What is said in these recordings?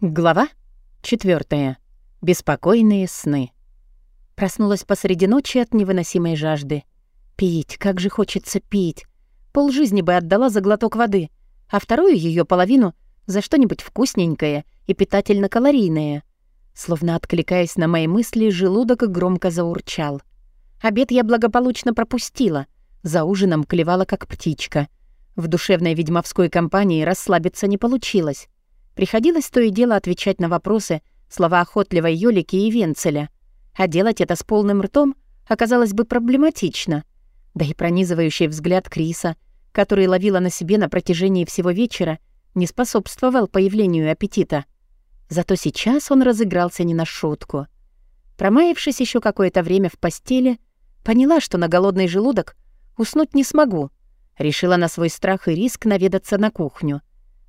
Глава 4. Беспокойные сны. Проснулась посреди ночи от невыносимой жажды. Пить, как же хочется пить. Пол жизни бы отдала за глоток воды, а вторую ее половину за что-нибудь вкусненькое и питательно-калорийное. Словно откликаясь на мои мысли, желудок громко заурчал. Обед я благополучно пропустила. За ужином клевала как птичка. В душевной ведьмовской компании расслабиться не получилось. Приходилось то и дело отвечать на вопросы слова охотливой Ёлики и Венцеля. А делать это с полным ртом оказалось бы проблематично. Да и пронизывающий взгляд Криса, который ловила на себе на протяжении всего вечера, не способствовал появлению аппетита. Зато сейчас он разыгрался не на шутку. Промаявшись еще какое-то время в постели, поняла, что на голодный желудок уснуть не смогу. Решила на свой страх и риск наведаться на кухню.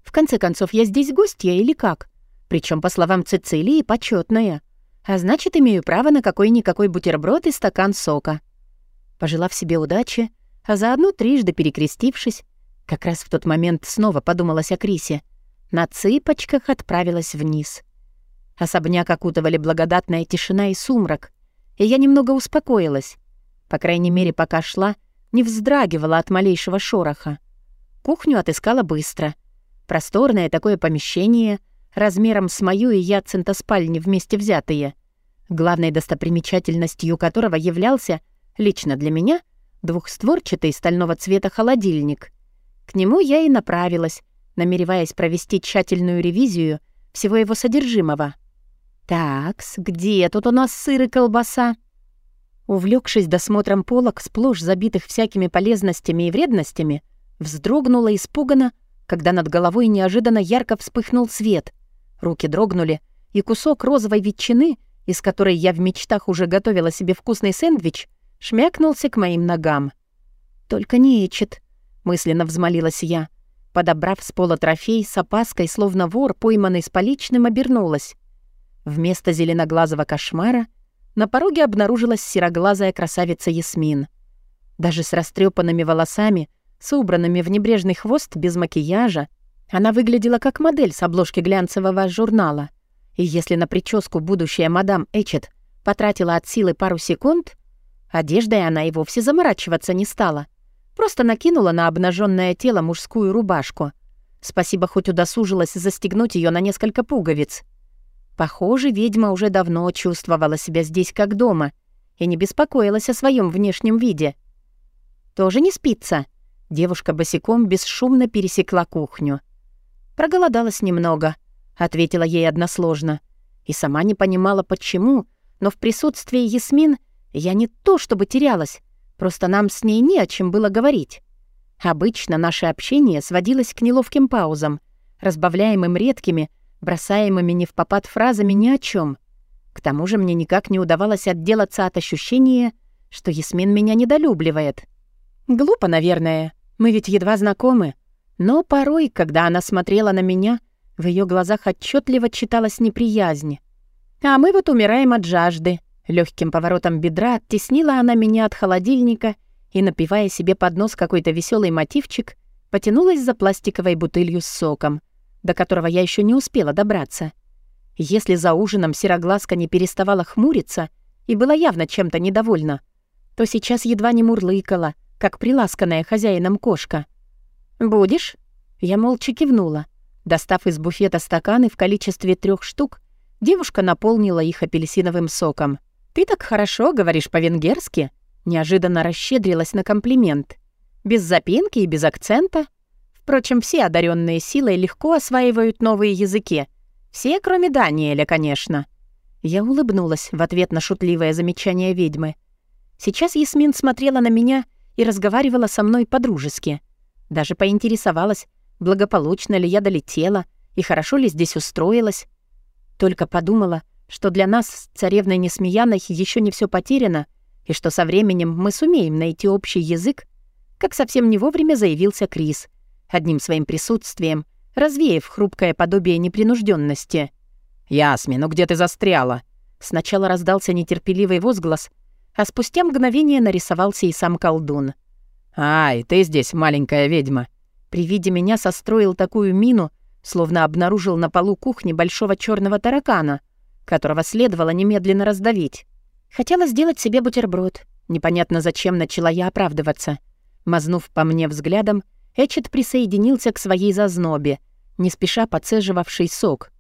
В конце концов, я здесь гостья или как? Причем, по словам Цицилии, почетная. А значит, имею право на какой-никакой бутерброд и стакан сока. Пожелав себе удачи, а заодно трижды перекрестившись, как раз в тот момент снова подумалась о Крисе, на цыпочках отправилась вниз. Особняк окутывали благодатная тишина и сумрак, и я немного успокоилась. По крайней мере, пока шла, не вздрагивала от малейшего шороха. Кухню отыскала быстро — Просторное такое помещение, размером с мою и Яцента спальни вместе взятые, главной достопримечательностью которого являлся, лично для меня, двухстворчатый стального цвета холодильник. К нему я и направилась, намереваясь провести тщательную ревизию всего его содержимого. «Такс, где тут у нас сыр и колбаса?» Увлекшись досмотром полок, сплошь забитых всякими полезностями и вредностями, вздрогнула испуганно, когда над головой неожиданно ярко вспыхнул свет. Руки дрогнули, и кусок розовой ветчины, из которой я в мечтах уже готовила себе вкусный сэндвич, шмякнулся к моим ногам. «Только не Эчет», — мысленно взмолилась я. Подобрав с пола трофей, с опаской, словно вор, пойманный с поличным, обернулась. Вместо зеленоглазого кошмара на пороге обнаружилась сероглазая красавица Ясмин. Даже с растрепанными волосами — с убранными в небрежный хвост без макияжа, она выглядела как модель с обложки глянцевого журнала. И если на прическу будущая мадам Эчет потратила от силы пару секунд, одеждой она и вовсе заморачиваться не стала. Просто накинула на обнаженное тело мужскую рубашку. Спасибо, хоть удосужилась застегнуть ее на несколько пуговиц. Похоже, ведьма уже давно чувствовала себя здесь как дома и не беспокоилась о своем внешнем виде. «Тоже не спится?» Девушка босиком бесшумно пересекла кухню. «Проголодалась немного», — ответила ей односложно. И сама не понимала, почему, но в присутствии Ясмин я не то чтобы терялась, просто нам с ней не о чем было говорить. Обычно наше общение сводилось к неловким паузам, разбавляемым редкими, бросаемыми не в попад фразами ни о чем. К тому же мне никак не удавалось отделаться от ощущения, что Ясмин меня недолюбливает. Глупо, наверное, мы ведь едва знакомы. Но порой, когда она смотрела на меня, в ее глазах отчетливо читалась неприязнь. А мы вот умираем от жажды. Легким поворотом бедра оттеснила она меня от холодильника и, напивая себе под нос какой-то веселый мотивчик, потянулась за пластиковой бутылью с соком, до которого я еще не успела добраться. Если за ужином сероглазка не переставала хмуриться и была явно чем-то недовольна, то сейчас едва не мурлыкала — как приласканная хозяином кошка. «Будешь?» Я молча кивнула. Достав из буфета стаканы в количестве трех штук, девушка наполнила их апельсиновым соком. «Ты так хорошо говоришь по-венгерски?» Неожиданно расщедрилась на комплимент. Без запинки и без акцента. Впрочем, все одаренные силой легко осваивают новые языки. Все, кроме Даниэля, конечно. Я улыбнулась в ответ на шутливое замечание ведьмы. Сейчас Ясмин смотрела на меня — и разговаривала со мной по-дружески. Даже поинтересовалась, благополучно ли я долетела и хорошо ли здесь устроилась. Только подумала, что для нас с царевной Несмеяной еще не все потеряно, и что со временем мы сумеем найти общий язык, как совсем не вовремя заявился Крис, одним своим присутствием, развеяв хрупкое подобие непринужденности. «Ясми, ну где ты застряла?» Сначала раздался нетерпеливый возглас, а спустя мгновение нарисовался и сам колдун. «Ай, ты здесь, маленькая ведьма!» При виде меня состроил такую мину, словно обнаружил на полу кухни большого черного таракана, которого следовало немедленно раздавить. Хотела сделать себе бутерброд. Непонятно зачем начала я оправдываться. Мазнув по мне взглядом, Эчет присоединился к своей зазнобе, не спеша подцеживавший сок.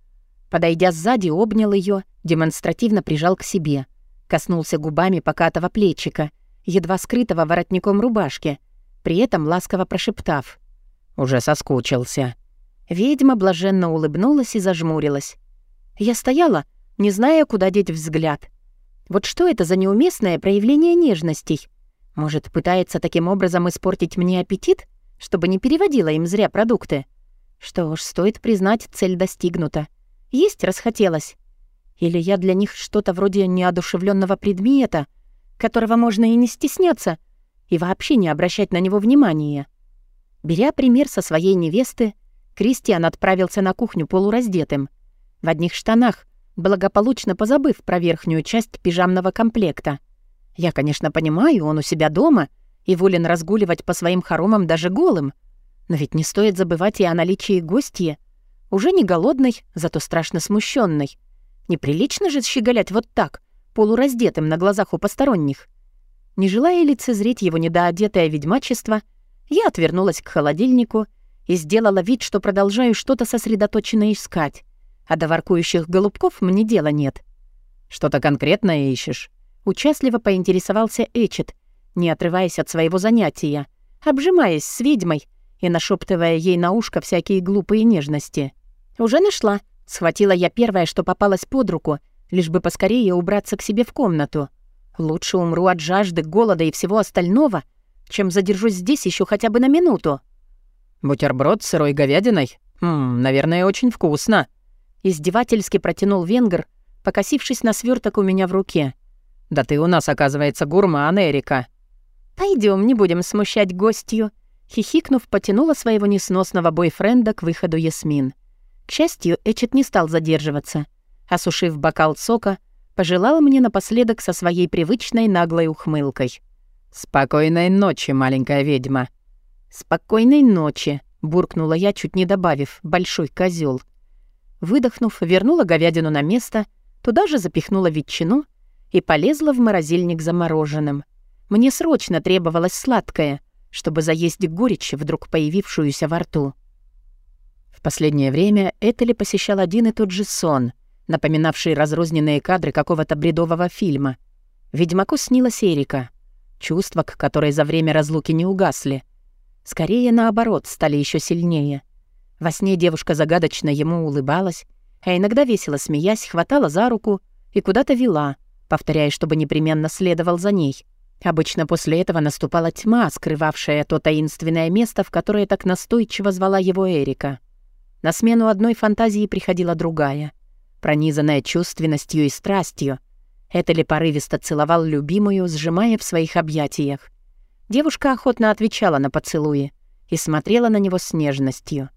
Подойдя сзади, обнял ее, демонстративно прижал к себе. Коснулся губами покатого плечика, едва скрытого воротником рубашки, при этом ласково прошептав. «Уже соскучился». Ведьма блаженно улыбнулась и зажмурилась. Я стояла, не зная, куда деть взгляд. Вот что это за неуместное проявление нежностей? Может, пытается таким образом испортить мне аппетит, чтобы не переводила им зря продукты? Что ж, стоит признать, цель достигнута. Есть расхотелось. Или я для них что-то вроде неодушевленного предмета, которого можно и не стесняться, и вообще не обращать на него внимания. Беря пример со своей невесты, Кристиан отправился на кухню полураздетым, в одних штанах, благополучно позабыв про верхнюю часть пижамного комплекта. Я, конечно, понимаю, он у себя дома и волен разгуливать по своим хоромам даже голым, но ведь не стоит забывать и о наличии гостья. Уже не голодной, зато страшно смущенной. Неприлично же щеголять вот так, полураздетым на глазах у посторонних. Не желая лицезреть его недоодетое ведьмачество, я отвернулась к холодильнику — и сделала вид, что продолжаю что-то сосредоточенно искать. А до воркующих голубков мне дела нет. «Что-то конкретное ищешь?» Участливо поинтересовался Эчет, не отрываясь от своего занятия, обжимаясь с ведьмой и нашептывая ей на ушко всякие глупые нежности. «Уже нашла», — схватила я первое, что попалось под руку, лишь бы поскорее убраться к себе в комнату. «Лучше умру от жажды, голода и всего остального, чем задержусь здесь еще хотя бы на минуту». «Бутерброд с сырой говядиной? Ммм, наверное, очень вкусно». Издевательски протянул венгр, покосившись на сверток у меня в руке. «Да ты у нас, оказывается, гурман, Эрика». Пойдем, не будем смущать гостью», хихикнув, потянула своего несносного бойфренда к выходу Ясмин. К счастью, Эчет не стал задерживаться. Осушив бокал сока, пожелал мне напоследок со своей привычной наглой ухмылкой. «Спокойной ночи, маленькая ведьма», «Спокойной ночи», — буркнула я, чуть не добавив, «большой козел. Выдохнув, вернула говядину на место, туда же запихнула ветчину и полезла в морозильник за мороженым. Мне срочно требовалось сладкое, чтобы заесть горечь, вдруг появившуюся во рту. В последнее время Этели посещал один и тот же сон, напоминавший разрозненные кадры какого-то бредового фильма. Ведьмаку снилась Эрика, чувства, к которой за время разлуки не угасли. Скорее, наоборот, стали еще сильнее. Во сне девушка загадочно ему улыбалась, а иногда весело смеясь, хватала за руку и куда-то вела, повторяя, чтобы непременно следовал за ней. Обычно после этого наступала тьма, скрывавшая то таинственное место, в которое так настойчиво звала его Эрика. На смену одной фантазии приходила другая, пронизанная чувственностью и страстью. Это ли порывисто целовал любимую, сжимая в своих объятиях. Девушка охотно отвечала на поцелуи и смотрела на него с нежностью.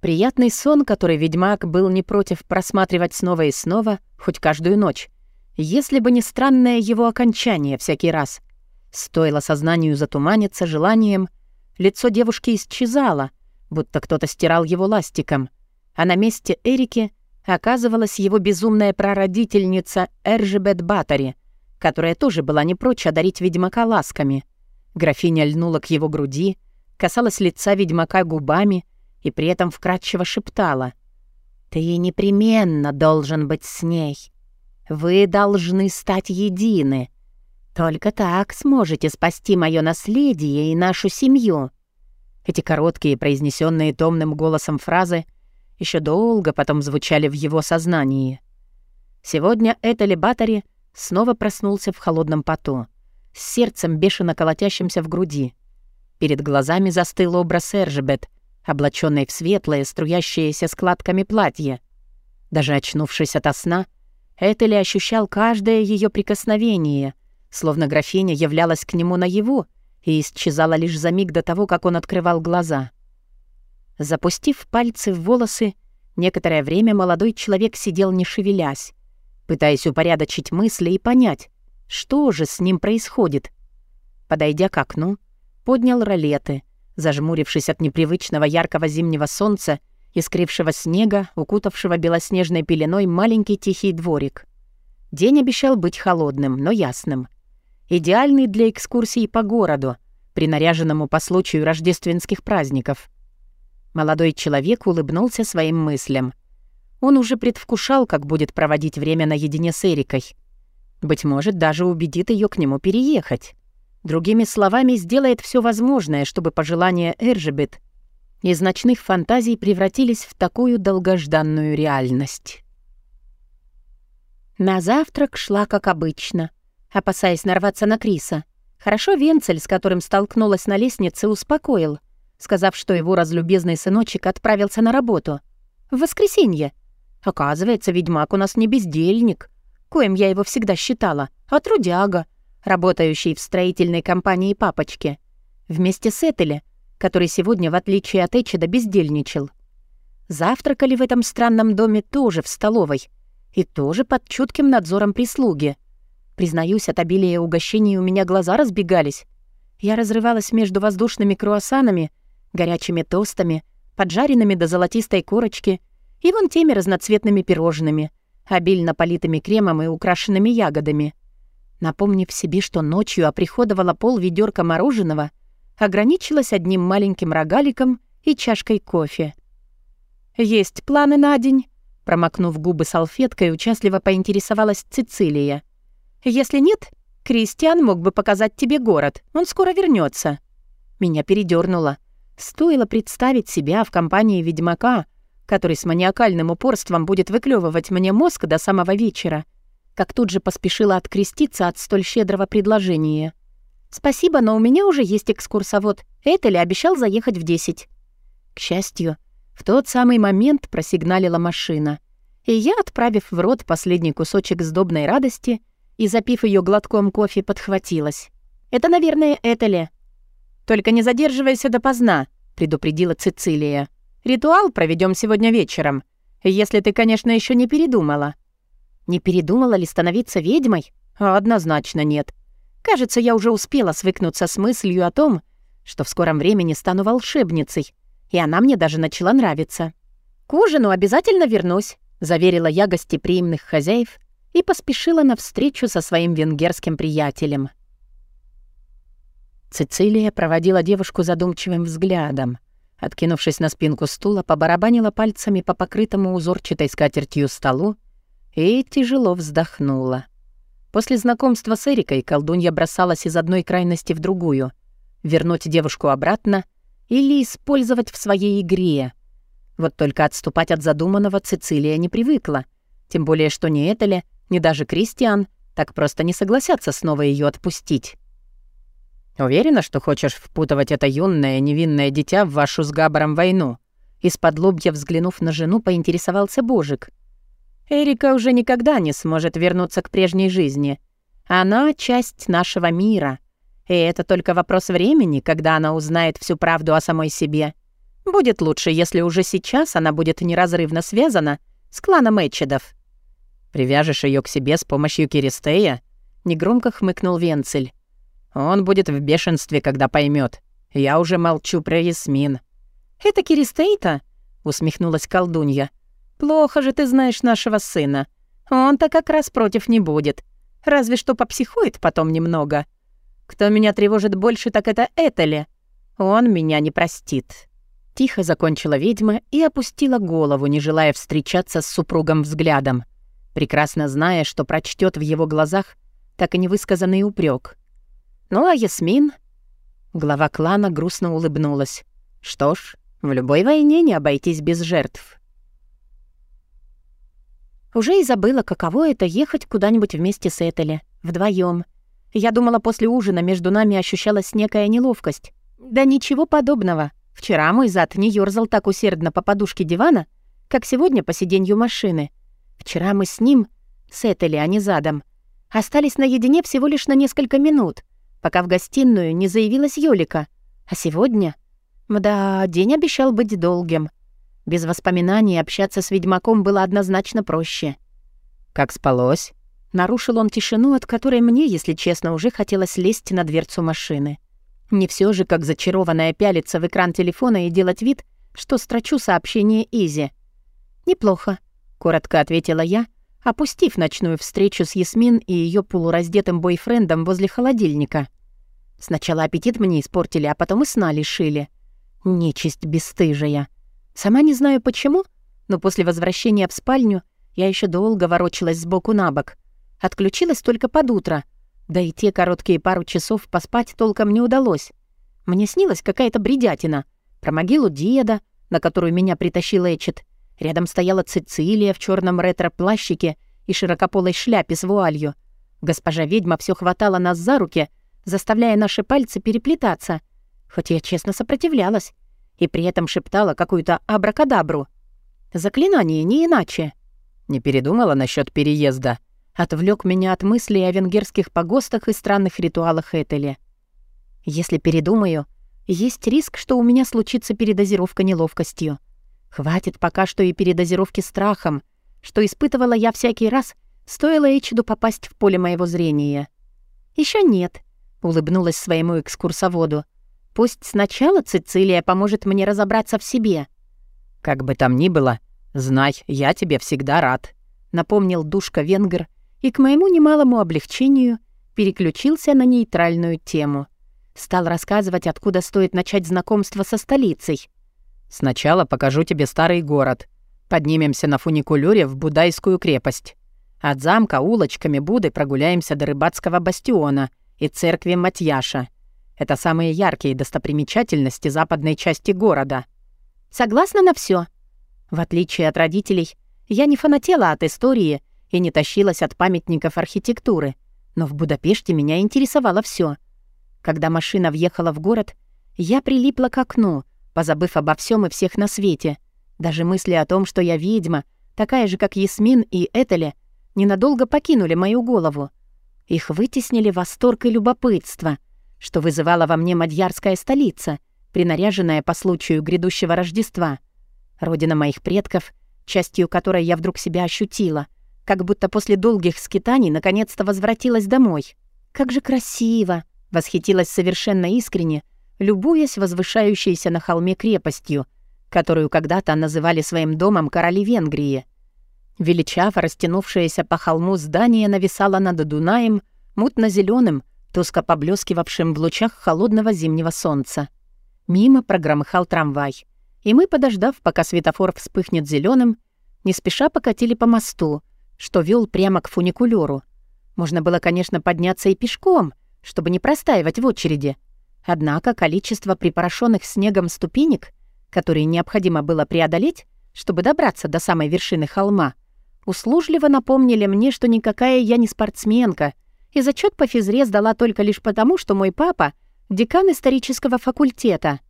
Приятный сон, который ведьмак был не против просматривать снова и снова, хоть каждую ночь, если бы не странное его окончание всякий раз. Стоило сознанию затуманиться желанием, лицо девушки исчезало, будто кто-то стирал его ластиком, а на месте Эрики оказывалась его безумная прародительница Эржебет Баттери, которая тоже была не прочь одарить ведьмака ласками — Графиня льнула к его груди, касалась лица ведьмака губами и при этом вкрадчиво шептала. «Ты непременно должен быть с ней. Вы должны стать едины. Только так сможете спасти мое наследие и нашу семью». Эти короткие, произнесенные томным голосом фразы еще долго потом звучали в его сознании. Сегодня Этели Баттери снова проснулся в холодном поту с сердцем бешено колотящимся в груди. Перед глазами застыл образ Эржебет, облаченной в светлое, струящееся складками платье. Даже очнувшись ото сна, Этели ощущал каждое ее прикосновение, словно графиня являлась к нему наяву и исчезала лишь за миг до того, как он открывал глаза. Запустив пальцы в волосы, некоторое время молодой человек сидел не шевелясь, пытаясь упорядочить мысли и понять, что же с ним происходит? Подойдя к окну, поднял ролеты, зажмурившись от непривычного яркого зимнего солнца искрившего снега, укутавшего белоснежной пеленой маленький тихий дворик. День обещал быть холодным, но ясным. Идеальный для экскурсии по городу, принаряженному по случаю рождественских праздников. Молодой человек улыбнулся своим мыслям. Он уже предвкушал, как будет проводить время наедине с Эрикой. Быть может, даже убедит ее к нему переехать. Другими словами, сделает все возможное, чтобы пожелания Эржебет из ночных фантазий превратились в такую долгожданную реальность. На завтрак шла как обычно, опасаясь нарваться на Криса. Хорошо Венцель, с которым столкнулась на лестнице, успокоил, сказав, что его разлюбезный сыночек отправился на работу. В воскресенье. Оказывается, ведьмак у нас не бездельник, коим я его всегда считала, а трудяга, работающий в строительной компании папочки. Вместе с Этели, который сегодня, в отличие от Эчеда, бездельничал. Завтракали в этом странном доме тоже в столовой и тоже под чутким надзором прислуги. Признаюсь, от обилия угощений у меня глаза разбегались. Я разрывалась между воздушными круассанами, горячими тостами, поджаренными до золотистой корочки и вон теми разноцветными пирожными, обильно политыми кремом и украшенными ягодами. Напомнив себе, что ночью оприходовала пол ведерка мороженого, ограничилась одним маленьким рогаликом и чашкой кофе. «Есть планы на день?» Промокнув губы салфеткой, участливо поинтересовалась Цицилия. «Если нет, Кристиан мог бы показать тебе город. Он скоро вернется. Меня передернуло. Стоило представить себя в компании ведьмака, который с маниакальным упорством будет выклевывать мне мозг до самого вечера, как тут же поспешила откреститься от столь щедрого предложения. «Спасибо, но у меня уже есть экскурсовод. Этели обещал заехать в десять». К счастью, в тот самый момент просигналила машина, и я, отправив в рот последний кусочек сдобной радости и запив ее глотком кофе, подхватилась. «Это, наверное, Этели». «Только не задерживайся допоздна», — предупредила Цицилия. «Ритуал проведем сегодня вечером, если ты, конечно, еще не передумала». «Не передумала ли становиться ведьмой?» «Однозначно нет. Кажется, я уже успела свыкнуться с мыслью о том, что в скором времени стану волшебницей, и она мне даже начала нравиться. «К ужину обязательно вернусь», — заверила я гостеприимных хозяев и поспешила на встречу со своим венгерским приятелем. Цицилия проводила девушку задумчивым взглядом. Откинувшись на спинку стула, побарабанила пальцами по покрытому узорчатой скатертью столу и тяжело вздохнула. После знакомства с Эрикой колдунья бросалась из одной крайности в другую. Вернуть девушку обратно или использовать в своей игре. Вот только отступать от задуманного Цицилия не привыкла. Тем более, что ни Этеля, ни даже Кристиан так просто не согласятся снова ее отпустить. «Уверена, что хочешь впутывать это юное, невинное дитя в вашу с Габаром войну?» Из-под лобья взглянув на жену, поинтересовался Божик. Эрика уже никогда не сможет вернуться к прежней жизни. Она — часть нашего мира. И это только вопрос времени, когда она узнает всю правду о самой себе. Будет лучше, если уже сейчас она будет неразрывно связана с кланом Эчедов. «Привяжешь ее к себе с помощью Киристея?» — негромко хмыкнул Венцель. «Он будет в бешенстве, когда поймет. Я уже молчу про Ясмин». «Это Киристей-то?» — усмехнулась колдунья. «Плохо же ты знаешь нашего сына. Он-то как раз против не будет. Разве что попсихует потом немного. Кто меня тревожит больше, так это Этели. Он меня не простит». Тихо закончила ведьма и опустила голову, не желая встречаться с супругом взглядом, прекрасно зная, что прочтет в его глазах так и невысказанный упрек. Ну а Ясмин... Глава клана грустно улыбнулась. Что ж, в любой войне не обойтись без жертв. Уже и забыла, каково это ехать куда-нибудь вместе с Этели, вдвоем. Я думала, после ужина между нами ощущалась некая неловкость. Да ничего подобного. Вчера мой зад не ёрзал так усердно по подушке дивана, как сегодня по сиденью машины. Вчера мы с ним, с Этели, а задом, остались наедине всего лишь на несколько минут, пока в гостиную не заявилась Ёлика. А сегодня... Мда, день обещал быть долгим. Без воспоминаний общаться с ведьмаком было однозначно проще. «Как спалось?» Нарушил он тишину, от которой мне, если честно, уже хотелось лезть на дверцу машины. Не все же, как зачарованная пялиться в экран телефона и делать вид, что строчу сообщение Изи. «Неплохо», — коротко ответила я, опустив ночную встречу с Ясмин и ее полураздетым бойфрендом возле холодильника. Сначала аппетит мне испортили, а потом и сна лишили. Нечисть бесстыжая. Сама не знаю почему, но после возвращения в спальню я еще долго ворочалась сбоку на бок. Отключилась только под утро. Да и те короткие пару часов поспать толком не удалось. Мне снилась какая-то бредятина. Про могилу деда, на которую меня притащил Эчет. Рядом стояла Цицилия в черном ретро-плащике и широкополой шляпе с вуалью. Госпожа ведьма все хватала нас за руки, заставляя наши пальцы переплетаться. Хоть я честно сопротивлялась. И при этом шептала какую-то абракадабру. Заклинание не иначе. Не передумала насчет переезда? Отвлек меня от мыслей о венгерских погостах и странных ритуалах Этели. Если передумаю, есть риск, что у меня случится передозировка неловкостью. Хватит пока что и передозировки страхом, что испытывала я всякий раз, стоило Эйчиду попасть в поле моего зрения. Еще нет», — улыбнулась своему экскурсоводу. «Пусть сначала Цицилия поможет мне разобраться в себе». «Как бы там ни было, знай, я тебе всегда рад», — напомнил душка Венгер и к моему немалому облегчению переключился на нейтральную тему. Стал рассказывать, откуда стоит начать знакомство со столицей. Сначала покажу тебе старый город. Поднимемся на фуникулёре в Будайскую крепость. От замка улочками Буды прогуляемся до рыбацкого бастиона и церкви Матьяша. Это самые яркие достопримечательности западной части города. Согласна на все. В отличие от родителей, я не фанатела от истории и не тащилась от памятников архитектуры, но в Будапеште меня интересовало все. Когда машина въехала в город, я прилипла к окну — позабыв обо всем и всех на свете. Даже мысли о том, что я ведьма, такая же, как Ясмин и Этеле, ненадолго покинули мою голову. Их вытеснили восторг и любопытство, что вызывала во мне мадьярская столица, принаряженная по случаю грядущего Рождества. Родина моих предков, частью которой я вдруг себя ощутила, как будто после долгих скитаний наконец-то возвратилась домой. «Как же красиво!» — восхитилась совершенно искренне — любуясь возвышающейся на холме крепостью, которую когда-то называли своим домом короли Венгрии. Величаво растянувшееся по холму здание нависало над Дунаем мутно зеленым туско поблескивавшим в лучах холодного зимнего солнца. Мимо прогромыхал трамвай, и мы, подождав, пока светофор вспыхнет зеленым, не спеша покатили по мосту, что вел прямо к фуникулеру. Можно было, конечно, подняться и пешком, чтобы не простаивать в очереди — Однако количество припорошенных снегом ступенек, которые необходимо было преодолеть, чтобы добраться до самой вершины холма, услужливо напомнили мне, что никакая я не спортсменка, и зачет по физре сдала только лишь потому, что мой папа — декан исторического факультета.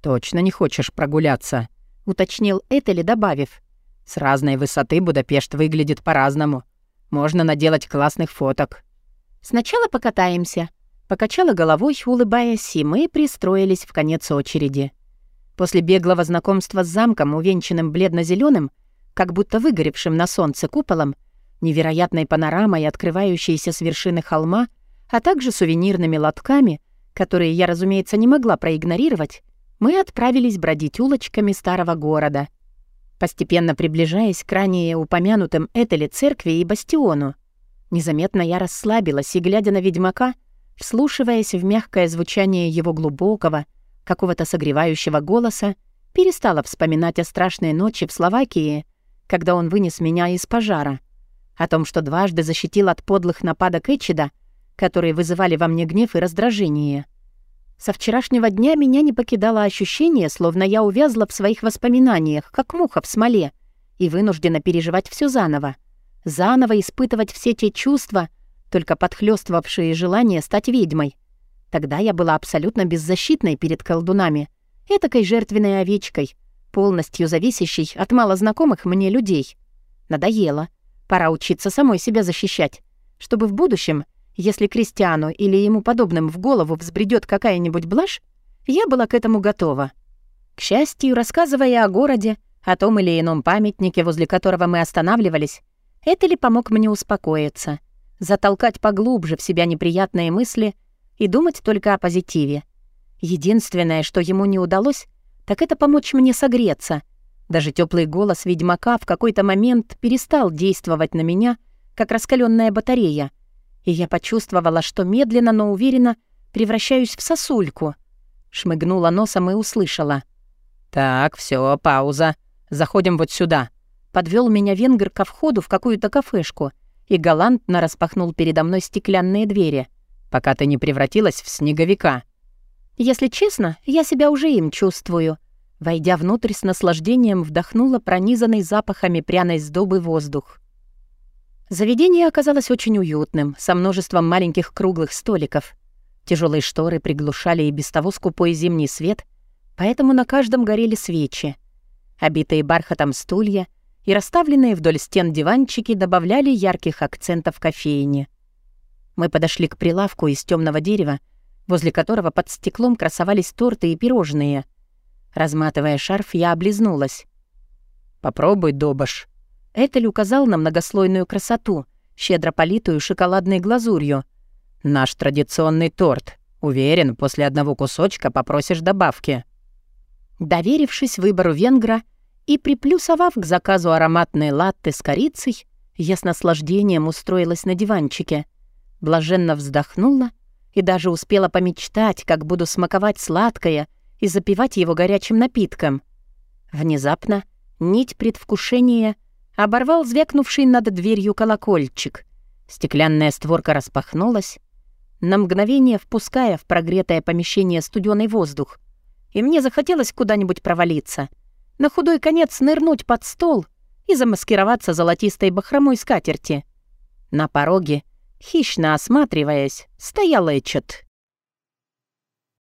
«Точно не хочешь прогуляться?» — уточнил Этели, добавив. «С разной высоты Будапешт выглядит по-разному. Можно наделать классных фоток». «Сначала покатаемся», Покачала головой, улыбаясь, и мы пристроились в конец очереди. После беглого знакомства с замком, увенчанным бледно зеленым как будто выгоревшим на солнце куполом, невероятной панорамой, открывающейся с вершины холма, а также сувенирными лотками, которые я, разумеется, не могла проигнорировать, мы отправились бродить улочками старого города, постепенно приближаясь к ранее упомянутым Этели церкви и бастиону. Незаметно я расслабилась и, глядя на ведьмака, вслушиваясь в мягкое звучание его глубокого, какого-то согревающего голоса, перестала вспоминать о страшной ночи в Словакии, когда он вынес меня из пожара, о том, что дважды защитил от подлых нападок Эчида, которые вызывали во мне гнев и раздражение. Со вчерашнего дня меня не покидало ощущение, словно я увязла в своих воспоминаниях, как муха в смоле, и вынуждена переживать все заново. Заново испытывать все те чувства, только подхлёстывавшие желание стать ведьмой. Тогда я была абсолютно беззащитной перед колдунами, этакой жертвенной овечкой, полностью зависящей от малознакомых мне людей. Надоело. Пора учиться самой себя защищать, чтобы в будущем, если Кристиану или ему подобным в голову взбредет какая-нибудь блажь, я была к этому готова. К счастью, рассказывая о городе, о том или ином памятнике, возле которого мы останавливались, Этели помог мне успокоиться — затолкать поглубже в себя неприятные мысли и думать только о позитиве. Единственное, что ему не удалось, так это помочь мне согреться. Даже теплый голос ведьмака в какой-то момент перестал действовать на меня, как раскаленная батарея, и я почувствовала, что медленно, но уверенно превращаюсь в сосульку. Шмыгнула носом и услышала. «Так, все, пауза. Заходим вот сюда». Подвел меня венгер ко входу в какую-то кафешку и галантно распахнул передо мной стеклянные двери. «Пока ты не превратилась в снеговика». Если честно, я себя уже им чувствую. Войдя внутрь с наслаждением, вдохнула пронизанный запахами пряной сдобы воздух. Заведение оказалось очень уютным, со множеством маленьких круглых столиков. Тяжелые шторы приглушали и без того скупой зимний свет, поэтому на каждом горели свечи. Обитые бархатом стулья и расставленные вдоль стен диванчики добавляли ярких акцентов кофейни. Мы подошли к прилавку из темного дерева, возле которого под стеклом красовались торты и пирожные. Разматывая шарф, я облизнулась. «Попробуй, Добаш». Этель указал на многослойную красоту, щедро политую шоколадной глазурью. «Наш традиционный торт. Уверен, после одного кусочка попросишь добавки». Доверившись выбору венгра и приплюсовав к заказу ароматные латте с корицей, я с наслаждением устроилась на диванчике, блаженно вздохнула и даже успела помечтать, как буду смаковать сладкое и запивать его горячим напитком. Внезапно нить предвкушения оборвал звякнувший над дверью колокольчик. Стеклянная створка распахнулась, на мгновение впуская в прогретое помещение студеный воздух, и мне захотелось куда-нибудь провалиться, на худой конец нырнуть под стол и замаскироваться золотистой бахромой скатерти. На пороге Хищно осматриваясь, стоял Эчет.